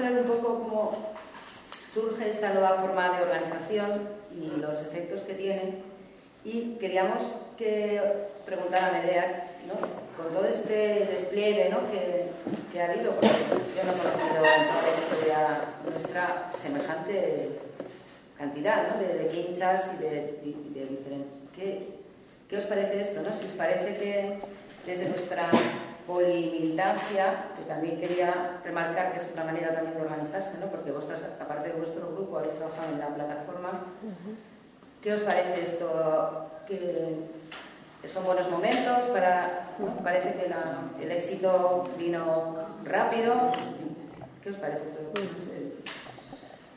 mostrar un poco cómo surge esta nueva forma de organización y los efectos que tiene. Y queríamos que preguntara a Medea, ¿no? con todo este despliegue ¿no? que, que, ha habido, porque yo no he conocido en toda la historia nuestra semejante cantidad ¿no? de, de quinchas y de, de, de. ¿Qué, ¿Qué os parece esto? No? Si os parece que desde nuestra polimilitancia, que también quería remarcar que es otra manera también de organizarse, ¿no? porque vosotras, aparte de vuestro grupo, habéis trabajado en la plataforma. ¿Qué os parece esto? ¿Que son buenos momentos? Para, ¿no? Parece que la, el éxito vino rápido. ¿Qué os parece todo?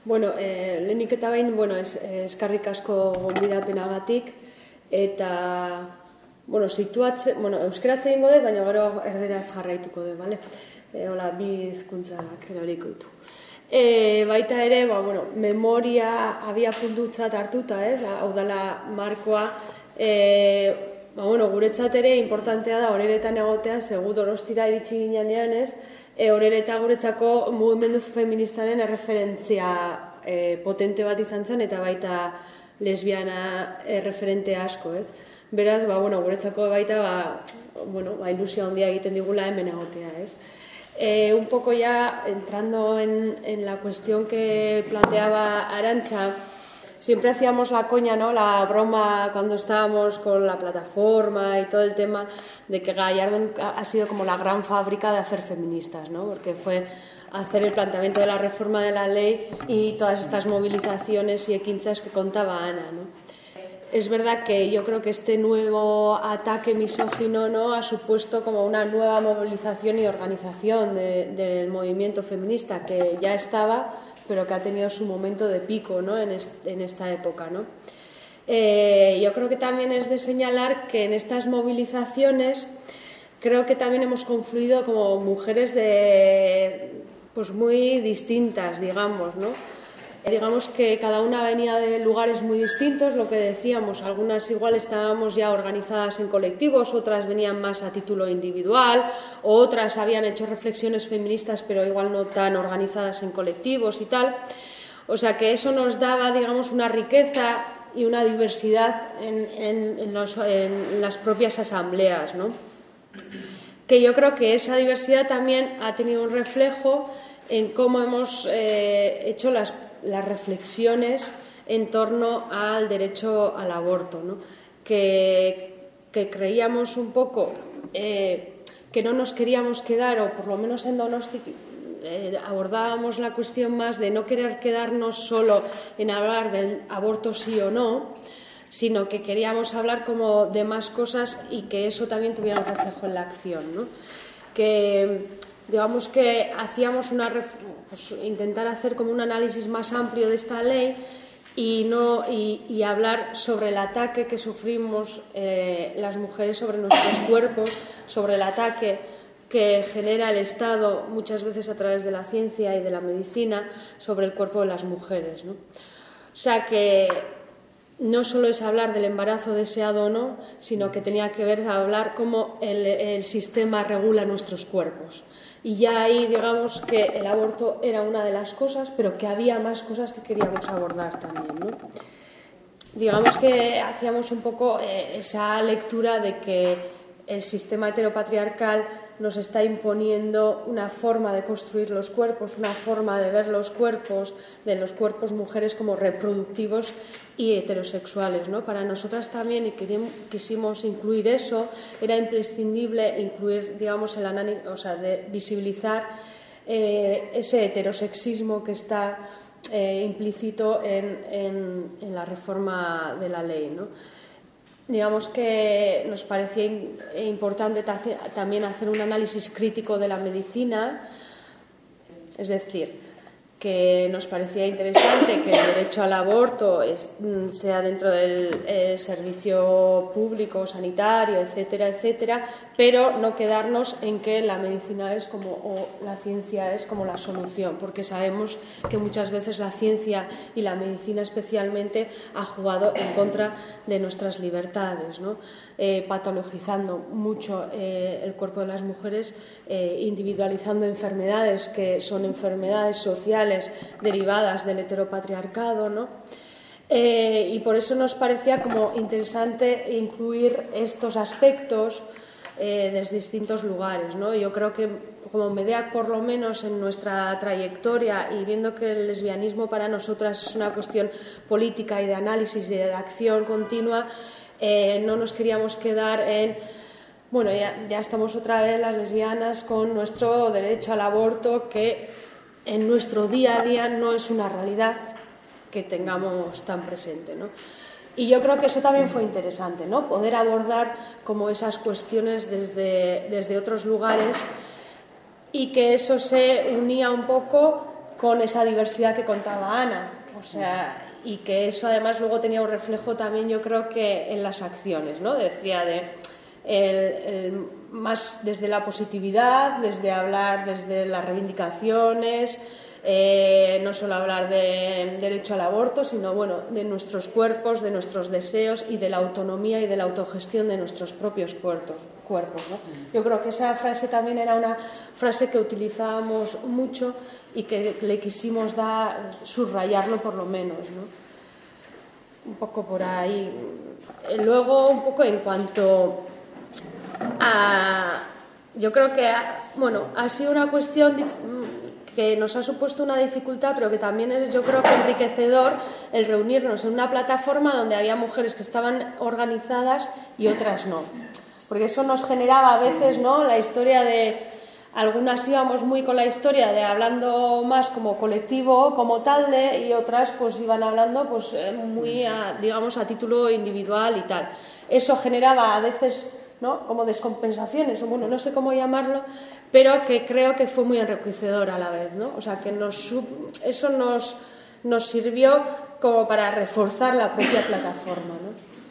Bueno, eh, lehenik eta behin, bueno, es, eskarrik asko gonbidapenagatik, eta bueno, situatze, bueno, euskaraz egingo dut, baina gero erderaz jarraituko dut, bale? E, hola, bi hizkuntzak eroriko ditu. E, baita ere, ba, bueno, memoria abia puntutzat hartuta, ez? Hau dela markoa, e, ba, bueno, guretzat ere importantea da horeretan egotea, zegu dorostira iritsi ginean ez? E, horereta guretzako mugimendu feministaren erreferentzia e, potente bat izan zen, eta baita lesbiana erreferente asko, ez? Beraz, ba, bueno, guretzako baita, ba, bueno, ba, ilusia handia egiten digula hemen egotea, ez? Eh, un poco ya entrando en, en la cuestión que planteaba Arancha, siempre hacíamos la coña, ¿no? La broma cuando estábamos con la plataforma y todo el tema de que Gallardo ha sido como la gran fábrica de hacer feministas, ¿no? Porque fue hacer el planteamiento de la reforma de la ley y todas estas movilizaciones y equinzas que contaba Ana, ¿no? Es verdad que yo creo que este nuevo ataque misógino ¿no? ha supuesto como una nueva movilización y organización de, del movimiento feminista que ya estaba, pero que ha tenido su momento de pico ¿no? en esta época. ¿no? Eh, yo creo que también es de señalar que en estas movilizaciones creo que también hemos confluido como mujeres de pues muy distintas, digamos, ¿no? Digamos que cada una venía de lugares muy distintos, lo que decíamos, algunas igual estábamos ya organizadas en colectivos, otras venían más a título individual, otras habían hecho reflexiones feministas pero igual no tan organizadas en colectivos y tal. O sea que eso nos daba, digamos, una riqueza y una diversidad en, en, en, las propias asambleas, ¿no? Que yo creo que esa diversidad también ha tenido un reflejo en cómo hemos eh, hecho las las reflexiones en torno al derecho al aborto, ¿no? que, creíamos un poco eh, que no nos queríamos quedar, o por lo menos en Donosti eh, abordábamos la cuestión más de no querer quedarnos solo en hablar del aborto sí o no, sino que queríamos hablar como de más cosas y que eso también tuviera un reflejo en la acción. ¿no? Que digamos que hacíamos una pues, intentar hacer como un análisis más amplio de esta ley y, no, y, hablar sobre el ataque que sufrimos eh, las mujeres sobre nuestros cuerpos, sobre el ataque que genera el Estado muchas veces a través de la ciencia y de la medicina sobre el cuerpo de las mujeres. ¿no? O sea que no solo es hablar del embarazo deseado o no, sino que tenía que ver hablar cómo el sistema regula nuestros cuerpos y ya ahí digamos que el aborto era una de las cosas, pero que había más cosas que queríamos abordar también. Digamos que hacíamos un poco eh, esa lectura de que el sistema heteropatriarcal nos está imponiendo una forma de construir los cuerpos, una forma de ver los cuerpos, de los cuerpos mujeres como reproductivos y heterosexuales. ¿no? Para nosotras también, y quisimos incluir eso, era imprescindible incluir, digamos, el análisis, o sea, visibilizar eh, ese heterosexismo que está eh, implícito en, en, en, la reforma de la ley. ¿no? Digamos que nos parecía importante también hacer un análisis crítico de la medicina, es decir, que nos parecía interesante que el derecho al aborto mm, sea dentro del eh, servicio público, sanitario, etcétera, etcétera, pero no quedarnos en que la medicina es como o la ciencia es como la solución, porque sabemos que muchas veces la ciencia y la medicina especialmente ha jugado en contra de nuestras libertades, ¿no? Eh, patologizando mucho eh, el cuerpo de las mujeres, individualizando enfermedades que son enfermedades sociales derivadas del heteropatriarcado, ¿no? Eh, y por eso nos parecía como interesante incluir estos aspectos eh, desde distintos lugares. ¿no? Yo creo que como MEDEAC, por lo menos en nuestra trayectoria y viendo que el lesbianismo para nosotras es una cuestión política y de análisis y de acción continua, eh, no nos queríamos quedar en bueno, ya, ya, estamos otra vez las lesbianas con nuestro derecho al aborto que en nuestro día a día no es una realidad que tengamos tan presente. ¿no? Y yo creo que eso también fue interesante, ¿no? poder abordar como esas cuestiones desde, desde otros lugares y que eso se unía un poco con esa diversidad que contaba Ana. O sea, y que eso además luego tenía un reflejo también yo creo que en las acciones, ¿no? Decía de el, más desde la positividad, desde hablar desde las reivindicaciones, eh, no solo hablar de derecho al aborto, sino bueno, de nuestros cuerpos, de nuestros deseos y de la autonomía y de la autogestión de nuestros propios cuerpos. cuerpos ¿no? Yo creo que esa frase también era una frase que utilizábamos mucho y que le quisimos dar, subrayarlo por lo menos. ¿no? Un poco por ahí. Luego, un poco en cuanto yo creo que bueno, ha sido una cuestión que nos ha supuesto una dificultad, pero que también es, yo creo que enriquecedor el reunirnos en una plataforma donde había mujeres que estaban organizadas y otras no. Porque eso nos generaba a veces ¿no? la historia de algunas íbamos muy con la historia de hablando más como colectivo, como tal de, y otras pues iban hablando pues eh, muy digamos a título individual y tal. Eso generaba a veces como descompensaciones, o bueno, no sé cómo llamarlo, pero que creo que fue muy enriquecedor a la vez. ¿no? O sea, que nos, eso nos, nos sirvió como para reforzar la propia plataforma. ¿no?